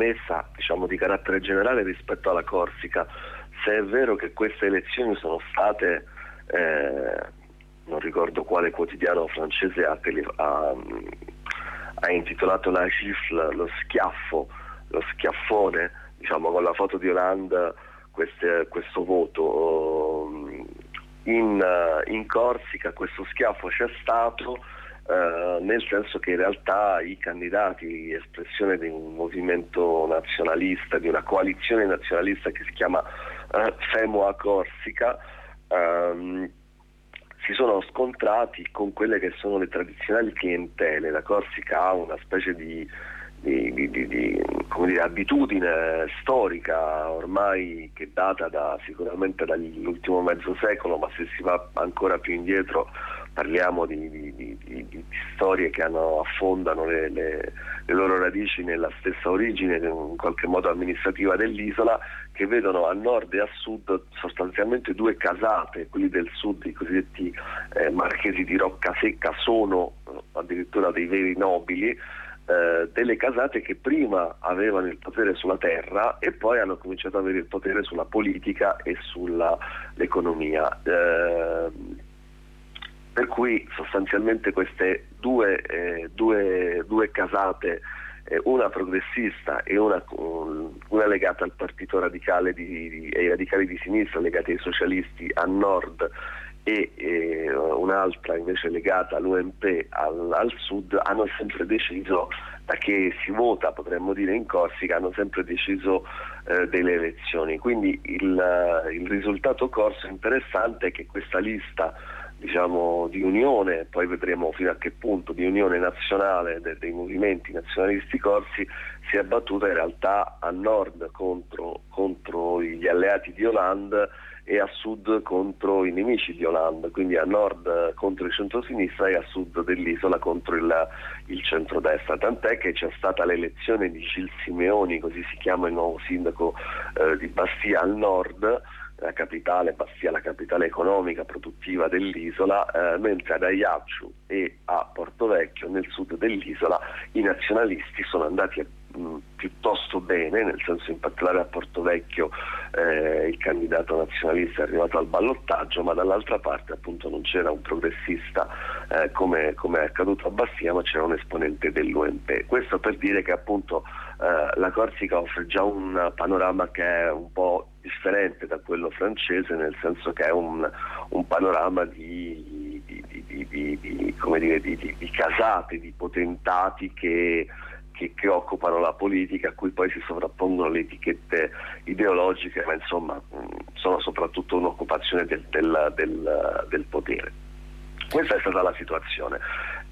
messa diciamo, di carattere generale rispetto alla Corsica. Se è vero che queste elezioni sono state, eh, non ricordo quale quotidiano francese ha, ha, ha intitolato la gifle, lo schiaffo, lo schiaffone, diciamo con la foto di Hollande queste, questo voto. In, in Corsica questo schiaffo c'è stato, eh, nel senso che in realtà i candidati, espressione di un movimento nazionalista, di una coalizione nazionalista che si chiama eh, FEMOA Corsica, ehm, si sono scontrati con quelle che sono le tradizionali clientele. La Corsica ha una specie di, di, di, di dire, abitudine storica ormai che data da, sicuramente dall'ultimo mezzo secolo, ma se si va ancora più indietro parliamo di, di, di, di storie che hanno, affondano le, le, le, loro radici nella stessa origine in qualche modo amministrativa dell'isola che vedono a nord e a sud sostanzialmente due casate, quelli del sud, i cosiddetti eh, marchesi di Roccasecca sono eh, addirittura dei veri nobili eh, delle casate che prima avevano il potere sulla terra e poi hanno cominciato ad avere il potere sulla politica e sull'economia. Eh, per cui sostanzialmente queste due, eh, due, due casate, eh, una progressista e una, una, legata al partito radicale di, di, ai radicali di sinistra, legati ai socialisti a nord e eh, un'altra invece legata all'UMP al, al, sud, hanno sempre deciso, da che si vota potremmo dire in Corsica, hanno sempre deciso eh, delle elezioni. Quindi il, il risultato corso interessante è che questa lista diciamo, di unione, poi vedremo fino a che punto, di unione nazionale de- dei movimenti nazionalisti corsi si è battuta in realtà a nord contro, contro gli alleati di Hollande e a sud contro i nemici di Hollande, quindi a nord contro il centro-sinistra e a sud dell'isola contro il, il centrodestra. Tant'è che c'è stata l'elezione di Gil Simeoni, così si chiama il nuovo sindaco eh, di Bastia al nord, la capitale, Bastia la capitale economica produttiva dell'isola, eh, mentre ad Ajaccio e a Porto Vecchio nel sud dell'isola i nazionalisti sono andati mh, piuttosto bene, nel senso in particolare a Porto Vecchio eh, il candidato nazionalista è arrivato al ballottaggio, ma dall'altra parte appunto non c'era un progressista eh, come, come, è accaduto a Bastia, ma c'era un esponente dell'UMP. Questo per dire che appunto eh, la Corsica offre già un panorama che è un po' differente da quello francese, nel senso che è un, un panorama di, di, di, dire, di, casate, di potentati che, che, che, occupano la politica, a cui poi si sovrappongono le etichette ideologiche, ma insomma sono soprattutto un'occupazione del, del, del, del potere. Questa è stata la situazione.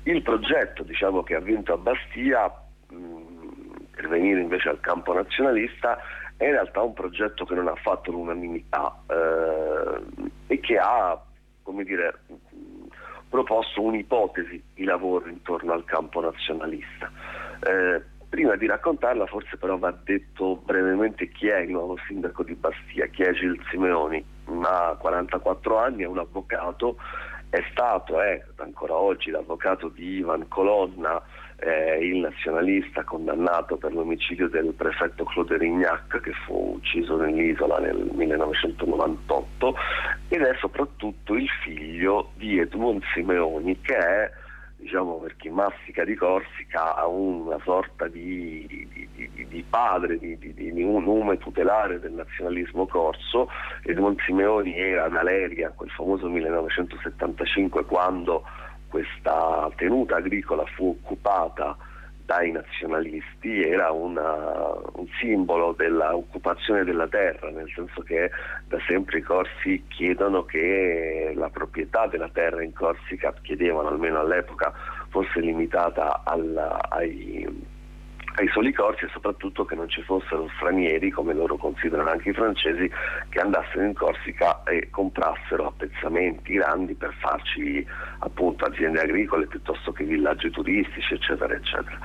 Il progetto diciamo, che ha vinto a Bastia, mh, per venire invece al campo nazionalista, è in realtà un progetto che non ha fatto l'unanimità eh, e che ha come dire, proposto un'ipotesi di lavoro intorno al campo nazionalista. Eh, prima di raccontarla forse però va detto brevemente chi è il nuovo sindaco di Bastia, chi è Gil Simeoni, ha 44 anni, è un avvocato, è stato, è ancora oggi l'avvocato di Ivan Colonna, eh, il nazionalista condannato per l'omicidio del prefetto Claude Rignac che fu ucciso nell'isola nel 1998 ed è soprattutto il figlio di Edmond Simeoni che è diciamo per chi mastica di Corsica ha una sorta di, di, di, di padre, di, un nome tutelare del nazionalismo corso. Edmond Simeoni era ad Aleria, quel famoso 1975, quando questa tenuta agricola fu occupata dai nazionalisti era una, un simbolo dell'occupazione della terra, nel senso che da sempre i corsi chiedono che la proprietà della terra in Corsica, chiedevano almeno all'epoca, fosse limitata alla, ai ai soli corsi e soprattutto che non ci fossero stranieri, come loro considerano anche i francesi, che andassero in Corsica e comprassero appezzamenti grandi per farci appunto aziende agricole piuttosto che villaggi turistici, eccetera, eccetera.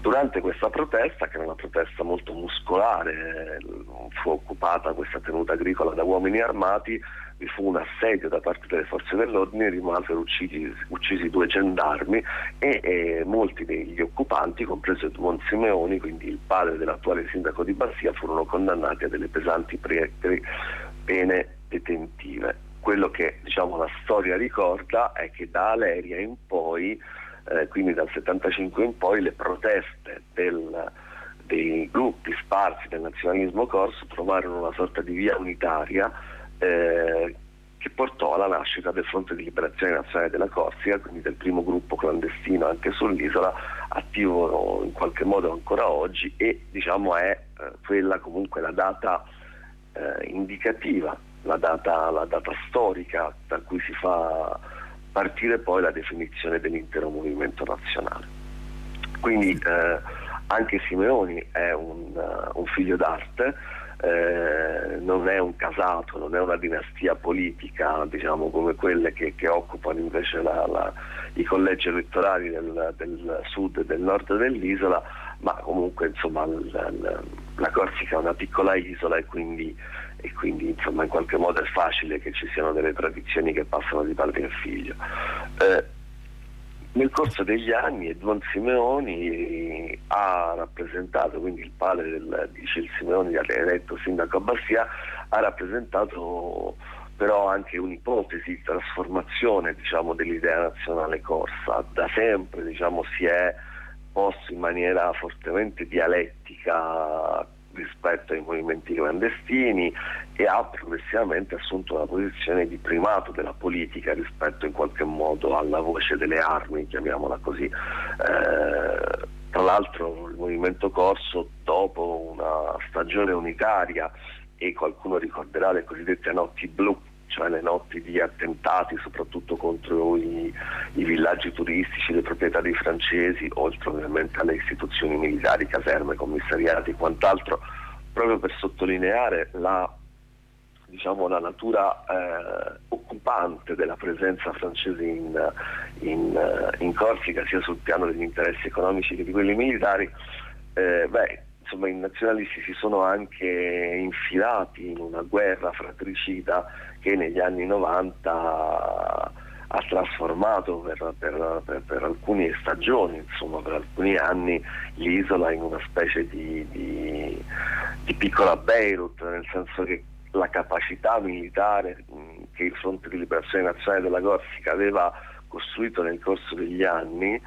Durante questa protesta, che era una protesta molto muscolare, fu occupata questa tenuta agricola da uomini armati, vi fu un assedio da parte delle forze dell'ordine, rimasero uccisi, uccisi due gendarmi e, e, molti degli occupanti, compreso Edmond Simeoni, quindi il padre dell'attuale sindaco di Bassia, furono condannati a delle pesanti pre, pre, pene detentive. Quello che diciamo, la storia ricorda è che da Aleria in poi, eh, quindi dal 75 in poi, le proteste del, dei gruppi sparsi del nazionalismo corso trovarono una sorta di via unitaria eh, che portò alla nascita del Fronte di Liberazione Nazionale della Corsica, quindi del primo gruppo clandestino anche sull'isola, attivo in qualche modo ancora oggi e diciamo è eh, quella comunque la data eh, indicativa, la data, la data storica da cui si fa partire poi la definizione dell'intero movimento nazionale. Quindi eh, anche Simeoni è un, uh, un figlio d'arte, eh, non è un casato, non è una dinastia politica diciamo, come quelle che, che occupano invece la, la, i collegi elettorali del, del, sud e del nord dell'isola, ma comunque insomma, la, la Corsica è una piccola isola e quindi, e quindi insomma, in qualche modo è facile che ci siano delle tradizioni che passano di padre in figlio. Eh, nel corso degli anni Edmond Simeoni ha rappresentato, quindi il padre del, di Cil Simeoni, eletto sindaco a Bastia, ha rappresentato però anche un'ipotesi di trasformazione diciamo, dell'idea nazionale corsa. Da sempre diciamo, si è posto in maniera fortemente dialettica rispetto ai movimenti clandestini e ha progressivamente assunto una posizione di primato della politica rispetto in qualche modo alla voce delle armi, chiamiamola così. Eh, tra l'altro il movimento corso dopo una stagione unitaria e qualcuno ricorderà le cosiddette notti blu cioè le notti di attentati soprattutto contro i, i, villaggi turistici, le proprietà dei francesi, oltre ovviamente alle istituzioni militari, caserme, commissariati e quant'altro, proprio per sottolineare la, diciamo, la natura eh, occupante della presenza francese in, in, eh, in, Corsica, sia sul piano degli interessi economici che di quelli militari. Eh, beh, insomma, i nazionalisti si sono anche infilati in una guerra fratricida che negli anni 90 ha trasformato per, per, per, per, alcune stagioni, insomma per alcuni anni l'isola in una specie di, di, di piccola Beirut, nel senso che la capacità militare che il Fronte di Liberazione Nazionale della Corsica aveva costruito nel corso degli anni,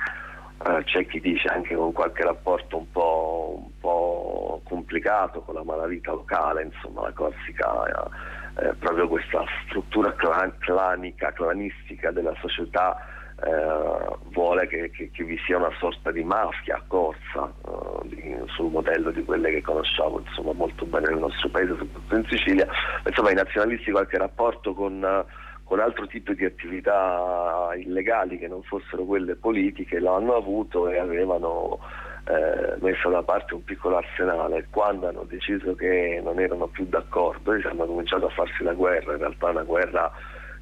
eh, c'è chi dice anche con qualche rapporto un po', un po complicato con la malavita locale, insomma la Corsica... Eh, eh, proprio questa struttura clan- clanica, clanistica della società eh, vuole che, che, che, vi sia una sorta di mafia corsa eh, di, sul modello di quelle che conosciamo insomma, molto bene nel nostro paese, soprattutto in Sicilia. Insomma i nazionalisti qualche rapporto con, con altro tipo di attività illegali che non fossero quelle politiche lo hanno avuto e avevano eh, messo da parte un piccolo arsenale, quando hanno deciso che non erano più d'accordo e hanno cominciato a farsi la guerra, in realtà una guerra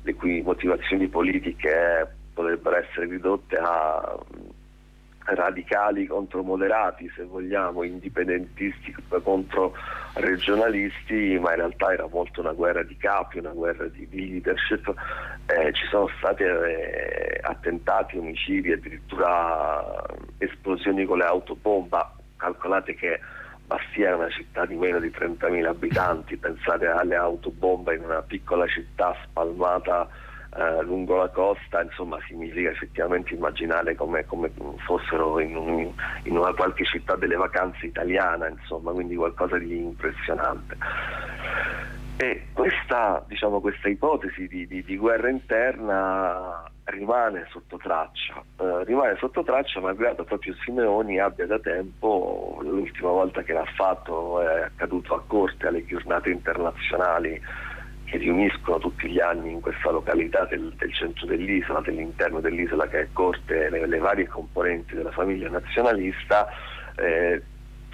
le cui motivazioni politiche potrebbero essere ridotte a radicali contro moderati, se vogliamo, indipendentisti contro regionalisti, ma in realtà era molto una guerra di capi, una guerra di, leadership. Eh, ci sono stati eh, attentati, omicidi, addirittura esplosioni con le autobomba. Calcolate che Bastia è una città di meno di 30.000 abitanti, pensate alle autobombe in una piccola città spalmata eh, lungo la costa, insomma significa effettivamente immaginare come, come fossero in, un, in, una qualche città delle vacanze italiana, insomma, quindi qualcosa di impressionante. E questa, diciamo, questa ipotesi di, di, di, guerra interna rimane sotto traccia, eh, rimane sotto traccia malgrado proprio Simeoni abbia da tempo, l'ultima volta che l'ha fatto è accaduto a corte alle giornate internazionali che riuniscono tutti gli anni in questa località del, del centro dell'isola, dell'interno dell'isola che è corte le, le varie componenti della famiglia nazionalista, eh,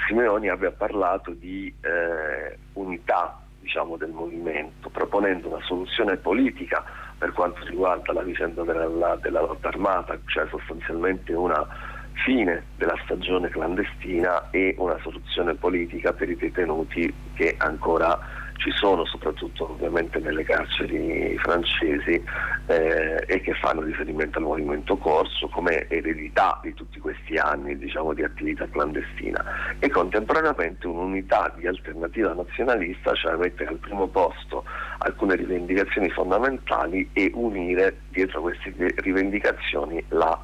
Simeoni abbia parlato di eh, unità diciamo, del movimento, proponendo una soluzione politica per quanto riguarda la vicenda della, della lotta armata, cioè sostanzialmente una fine della stagione clandestina e una soluzione politica per i detenuti che ancora ci sono soprattutto ovviamente nelle carceri francesi eh, e che fanno riferimento al movimento corso come eredità di tutti questi anni diciamo, di attività clandestina. E contemporaneamente un'unità di alternativa nazionalista, cioè mettere al primo posto alcune rivendicazioni fondamentali e unire dietro queste rivendicazioni la,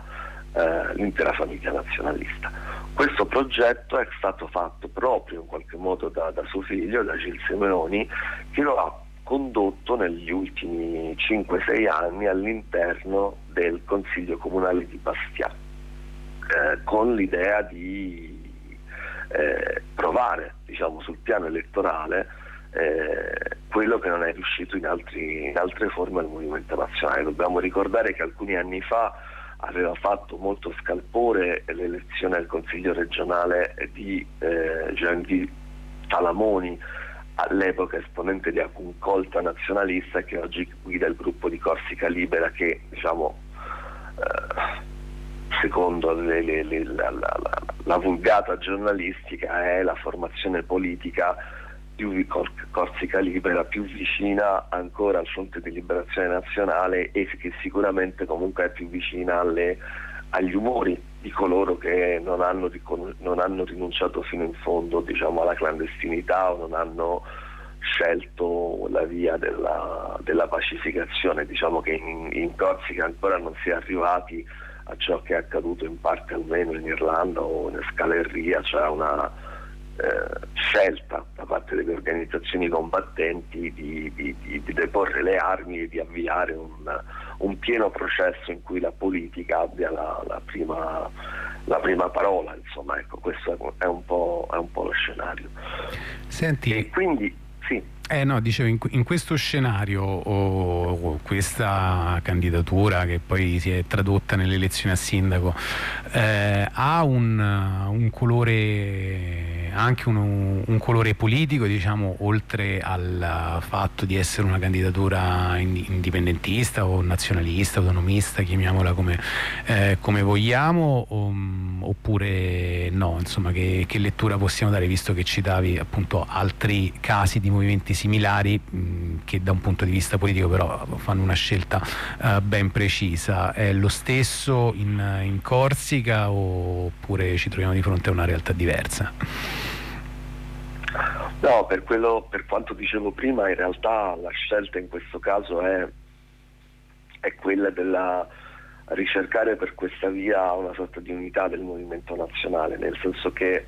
eh, l'intera famiglia nazionalista. Questo progetto è stato fatto proprio in qualche modo da, da suo figlio, da Gil Simeoni, che lo ha condotto negli ultimi 5-6 anni all'interno del Consiglio Comunale di Bastia, eh, con l'idea di eh, provare diciamo, sul piano elettorale eh, quello che non è riuscito in, altri, in altre forme al Movimento Nazionale. Dobbiamo ricordare che alcuni anni fa aveva fatto molto scalpore l'elezione al Consiglio regionale di eh, Gianni Talamoni, all'epoca esponente di Acuncolta nazionalista che oggi guida il gruppo di Corsica Libera che diciamo, eh, secondo le, le, le, la, la, la, la vulgata giornalistica è la formazione politica più Corsica Libera, più vicina ancora al fronte di liberazione nazionale e che sicuramente comunque è più vicina alle, agli umori di coloro che non hanno, non hanno rinunciato fino in fondo diciamo, alla clandestinità o non hanno scelto la via della, della pacificazione. Diciamo che in, in Corsica ancora non si è arrivati a ciò che è accaduto in parte almeno in Irlanda o in Scaleria, cioè una eh, scelta da parte delle organizzazioni combattenti di, di, di, di, deporre le armi e di avviare un, un, pieno processo in cui la politica abbia la, la, prima, la prima, parola, insomma, ecco, questo è un po', è un po lo scenario. Senti, e quindi sì. Eh no, dicevo, in, in questo scenario o, o questa candidatura che poi si è tradotta nelle elezioni a sindaco eh, ha un, un colore anche un, un, colore politico, diciamo, oltre al fatto di essere una candidatura indipendentista o nazionalista, autonomista, chiamiamola come, eh, come vogliamo, o, oppure no, insomma, che, che, lettura possiamo dare, visto che citavi appunto altri casi di movimenti similari mh, che da un punto di vista politico però fanno una scelta uh, ben precisa. È lo stesso in, in Corsica oppure ci troviamo di fronte a una realtà diversa? No, per, quello, per quanto dicevo prima, in realtà la scelta in questo caso è, è quella della ricercare per questa via una sorta di unità del movimento nazionale, nel senso che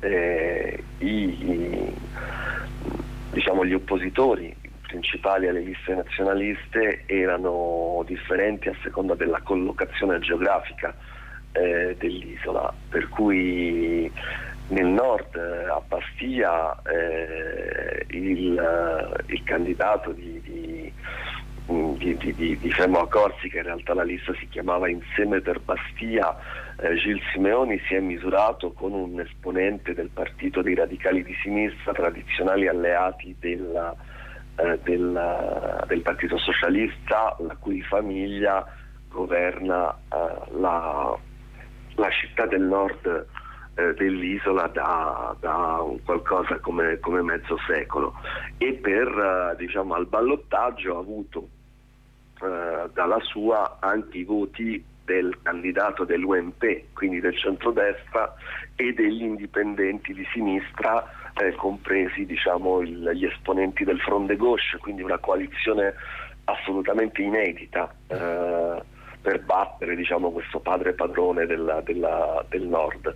eh, i, i, diciamo, gli oppositori principali alle liste nazionaliste erano differenti a seconda della collocazione geografica eh, dell'isola, per cui nel nord eh, a Bastia eh, il, eh, il, candidato di, di, di, di, di Fermo Corsi, che in realtà la lista si chiamava Insieme per Bastia, eh, Gil Simeoni si è misurato con un esponente del partito dei radicali di sinistra, tradizionali alleati della, eh, del, del, Partito Socialista, la cui famiglia governa eh, la, la città del nord eh, dell'isola da, da qualcosa come, come, mezzo secolo e per eh, diciamo, al ballottaggio ha avuto eh, dalla sua anche i voti del candidato dell'UMP, quindi del centrodestra e degli indipendenti di sinistra, eh, compresi diciamo, il, gli esponenti del Fronde Gauche, quindi una coalizione assolutamente inedita eh, per battere diciamo, questo padre padrone della, della, del nord.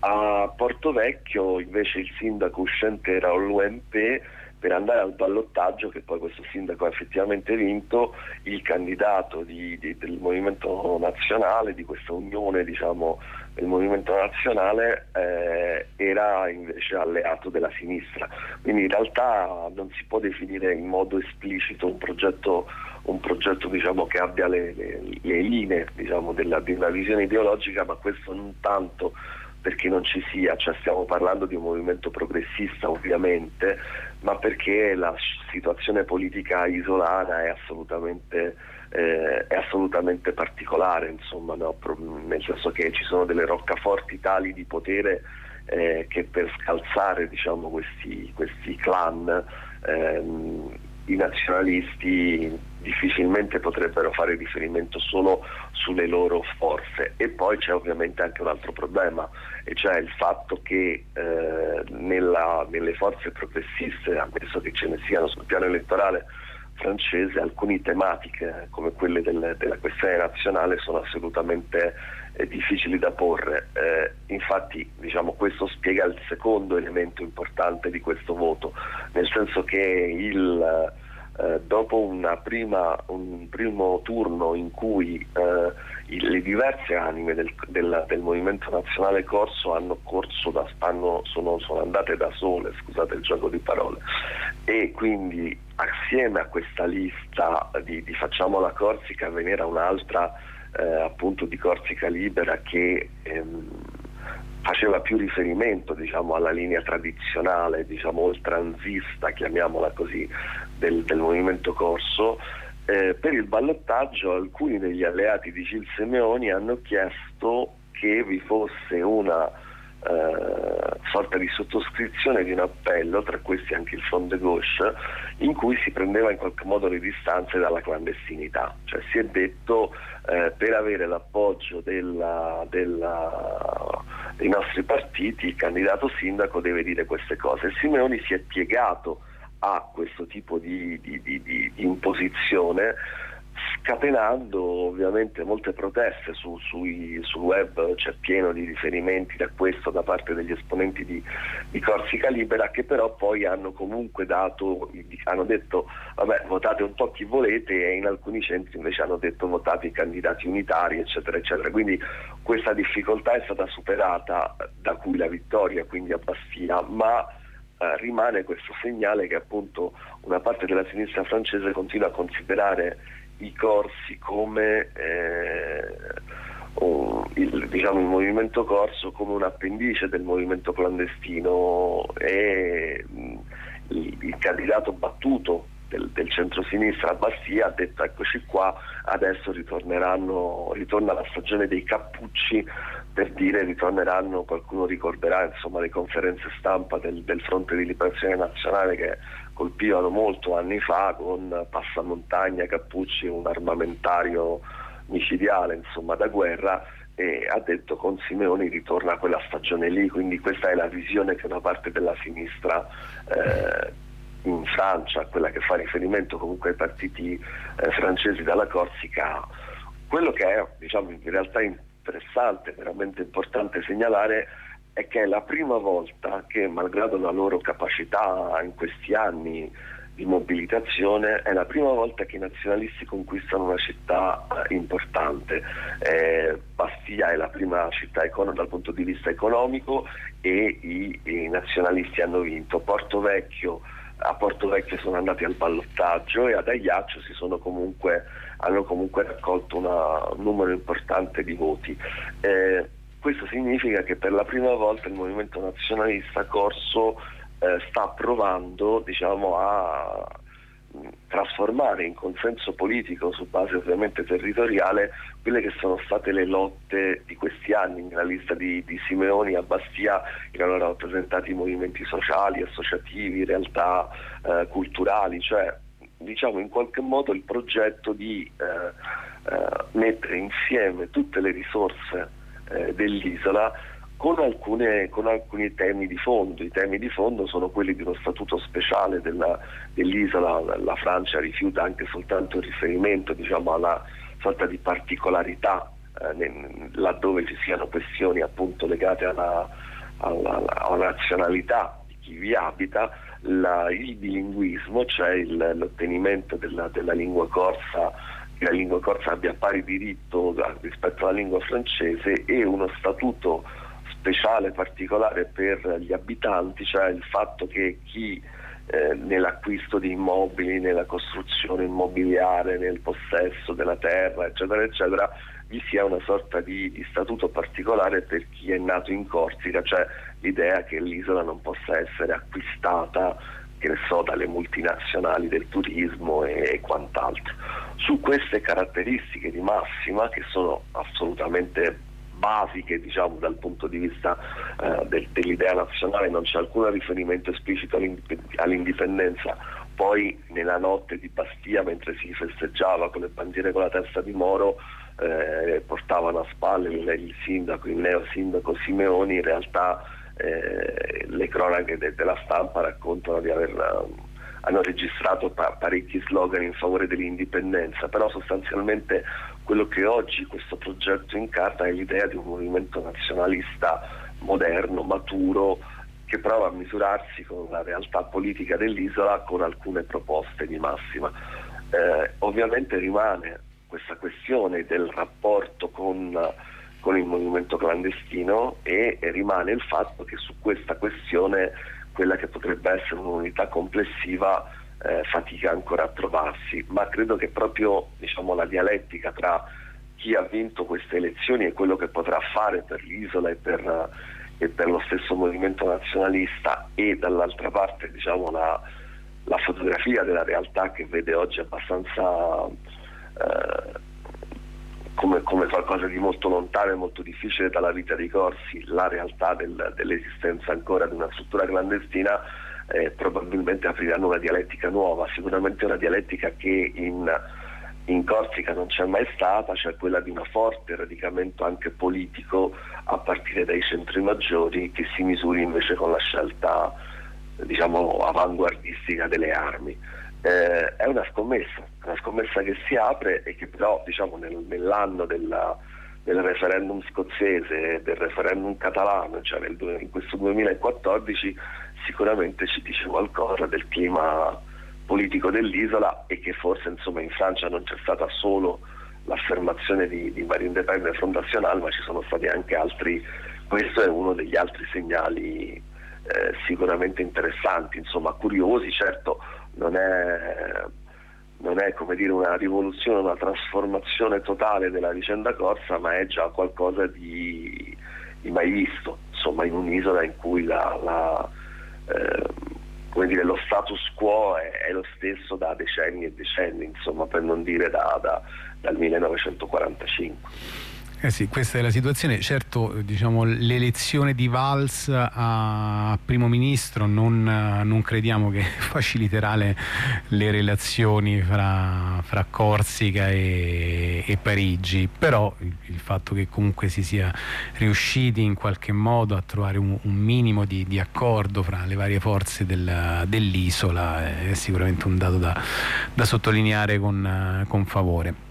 A Porto Vecchio invece il sindaco uscente era l'UMP per andare al ballottaggio che poi questo sindaco ha effettivamente vinto, il candidato di, di, del Movimento Nazionale, di questa unione diciamo, del Movimento Nazionale eh, era invece alleato della sinistra. Quindi in realtà non si può definire in modo esplicito un progetto, un progetto diciamo, che abbia le, le, le linee diciamo, della, della visione ideologica, ma questo non tanto perché non ci sia, cioè stiamo parlando di un movimento progressista ovviamente, ma perché la situazione politica isolana è assolutamente, eh, è assolutamente particolare, insomma, no? nel senso che ci sono delle roccaforti tali di potere eh, che per scalzare diciamo, questi, questi, clan ehm, i nazionalisti difficilmente potrebbero fare riferimento solo sulle loro forze e poi c'è ovviamente anche un altro problema e cioè il fatto che eh, nella, nelle forze progressiste, ammesso che ce ne siano sul piano elettorale francese, alcune tematiche come quelle del, della questione nazionale sono assolutamente eh, difficili da porre. Eh, infatti diciamo, questo spiega il secondo elemento importante di questo voto, nel senso che il eh, dopo prima, un primo turno in cui eh, il, le diverse anime del, del, del, Movimento Nazionale Corso hanno corso da, hanno, sono, sono, andate da sole, scusate il gioco di parole, e quindi assieme a questa lista di, di Facciamo la Corsica ve n'era un'altra eh, appunto di Corsica Libera che ehm, faceva più riferimento diciamo, alla linea tradizionale, diciamo, oltranzista, chiamiamola così, del, del movimento corso, eh, per il ballottaggio alcuni degli alleati di Gil Semeoni hanno chiesto che vi fosse una eh, sorta di sottoscrizione di un appello, tra questi anche il Front de Gauche, in cui si prendeva in qualche modo le distanze dalla clandestinità. Cioè si è detto eh, per avere l'appoggio della, della, dei nostri partiti il candidato sindaco deve dire queste cose. Simeoni si è piegato a questo tipo di, di, di, di imposizione scatenando ovviamente molte proteste su, sui, sul web, c'è pieno di riferimenti da questo da parte degli esponenti di, di Corsica Libera che però poi hanno comunque dato, hanno detto vabbè votate un po' chi volete e in alcuni centri invece hanno detto votate i candidati unitari eccetera eccetera, quindi questa difficoltà è stata superata da cui la vittoria quindi a Bastia ma eh, rimane questo segnale che appunto una parte della sinistra francese continua a considerare i corsi come eh, un, il, diciamo, il, movimento corso come un appendice del movimento clandestino e mh, il, il, candidato battuto del, del centro-sinistra Bastia ha detto eccoci qua, adesso ritorna la stagione dei cappucci per dire ritorneranno, qualcuno ricorderà insomma, le conferenze stampa del, del fronte di liberazione nazionale che colpivano molto anni fa con passamontagna, cappucci, un armamentario micidiale insomma, da guerra. E ha detto con Simeoni ritorna a quella stagione lì, quindi questa è la visione che una parte della sinistra eh, in Francia, quella che fa riferimento comunque ai partiti eh, francesi dalla Corsica, quello che è diciamo, in realtà interessante, veramente importante segnalare è che è la prima volta che, malgrado la loro capacità in questi anni di mobilitazione, è la prima volta che i nazionalisti conquistano una città eh, importante. Eh, Bastia è la prima città icona dal punto di vista economico e i, i nazionalisti hanno vinto. Porto Vecchio, a Porto Vecchio sono andati al ballottaggio e ad Aiaccio comunque, hanno comunque raccolto una, un numero importante di voti. Eh, questo significa che per la prima volta il movimento nazionalista Corso eh, sta provando diciamo, a trasformare in consenso politico su base ovviamente territoriale quelle che sono state le lotte di questi anni. Nella lista di, di Simeoni a Bastia erano rappresentati movimenti sociali, associativi, realtà eh, culturali, cioè diciamo in qualche modo il progetto di eh, eh, mettere insieme tutte le risorse eh, dell'isola con, alcune, con, alcuni temi di fondo. I temi di fondo sono quelli di uno statuto speciale della, dell'isola, la Francia rifiuta anche soltanto il riferimento diciamo, alla sorta di particolarità eh, laddove ci siano questioni appunto legate alla, alla, alla nazionalità di chi vi abita, la, il bilinguismo, cioè l'ottenimento della, della lingua corsa che la lingua corsa abbia pari diritto rispetto alla lingua francese e uno statuto speciale, particolare per gli abitanti, cioè il fatto che chi eh, nell'acquisto di immobili, nella costruzione immobiliare, nel possesso della terra, eccetera, eccetera, vi sia una sorta di, di statuto particolare per chi è nato in Corsica, cioè l'idea che l'isola non possa essere acquistata che ne so, dalle multinazionali del turismo e, e quant'altro. Su queste caratteristiche di massima, che sono assolutamente basiche diciamo, dal punto di vista eh, del, dell'idea nazionale, non c'è alcun riferimento esplicito all'indipendenza. Poi nella notte di Bastia, mentre si festeggiava con le bandiere con la testa di Moro, eh, portavano a spalle il, il sindaco, il neo sindaco Simeoni, in realtà eh, le cronache de, della stampa raccontano di aver hanno registrato pa- parecchi slogan in favore dell'indipendenza, però sostanzialmente quello che oggi questo progetto incarna è l'idea di un movimento nazionalista moderno, maturo, che prova a misurarsi con la realtà politica dell'isola con alcune proposte di massima. Eh, ovviamente rimane questa questione del rapporto con, con il movimento clandestino e, rimane il fatto che su questa questione quella che potrebbe essere un'unità complessiva eh, fatica ancora a trovarsi, ma credo che proprio diciamo, la dialettica tra chi ha vinto queste elezioni e quello che potrà fare per l'isola e per, e per lo stesso movimento nazionalista e dall'altra parte diciamo, la, la, fotografia della realtà che vede oggi abbastanza eh, come, come, qualcosa di molto lontano e molto difficile dalla vita dei corsi, la realtà del, dell'esistenza ancora di una struttura clandestina, eh, probabilmente apriranno una dialettica nuova, sicuramente una dialettica che in, in Corsica non c'è mai stata, cioè quella di un forte radicamento anche politico a partire dai centri maggiori che si misuri invece con la scelta diciamo avanguardistica delle armi eh, è una scommessa, una scommessa che si apre e che però diciamo, nel, nell'anno della, del referendum scozzese del referendum catalano, cioè nel, in questo 2014 sicuramente ci dice qualcosa del clima politico dell'isola e che forse insomma, in Francia non c'è stata solo l'affermazione di, di Marine Le Pen e Front ma ci sono stati anche altri, questo è uno degli altri segnali eh, sicuramente interessanti, insomma curiosi, certo non è, non è come dire una rivoluzione, una trasformazione totale della vicenda corsa, ma è già qualcosa di, di mai visto, insomma in un'isola in cui la, la, eh, dire, lo status quo è, è, lo stesso da decenni e decenni, insomma, per non dire da, da, dal 1945. Eh sì, questa è la situazione. Certo, diciamo, l'elezione di Valls a primo ministro non, non crediamo che faciliterà le, le relazioni fra, fra Corsica e, e, Parigi, però il, il, fatto che comunque si sia riusciti in qualche modo a trovare un, un minimo di, di, accordo fra le varie forze del, dell'isola è sicuramente un dato da, da sottolineare con, con favore.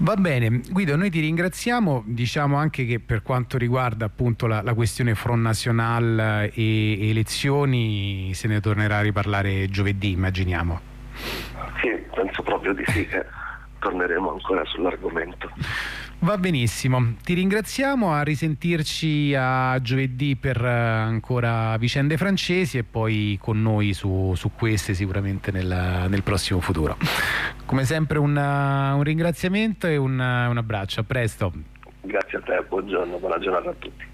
Va bene, Guido, noi ti ringraziamo, diciamo anche che per quanto riguarda appunto la, la questione Front National e elezioni se ne tornerà a riparlare giovedì, immaginiamo. Sì, penso proprio di sì, che torneremo ancora sull'argomento. Va benissimo, ti ringraziamo, a risentirci a giovedì per eh, ancora vicende francesi e poi con noi su, su queste sicuramente nel, nel, prossimo futuro. Come sempre un, un ringraziamento e un, un abbraccio, a presto. Grazie a te, buongiorno, buona giornata a tutti.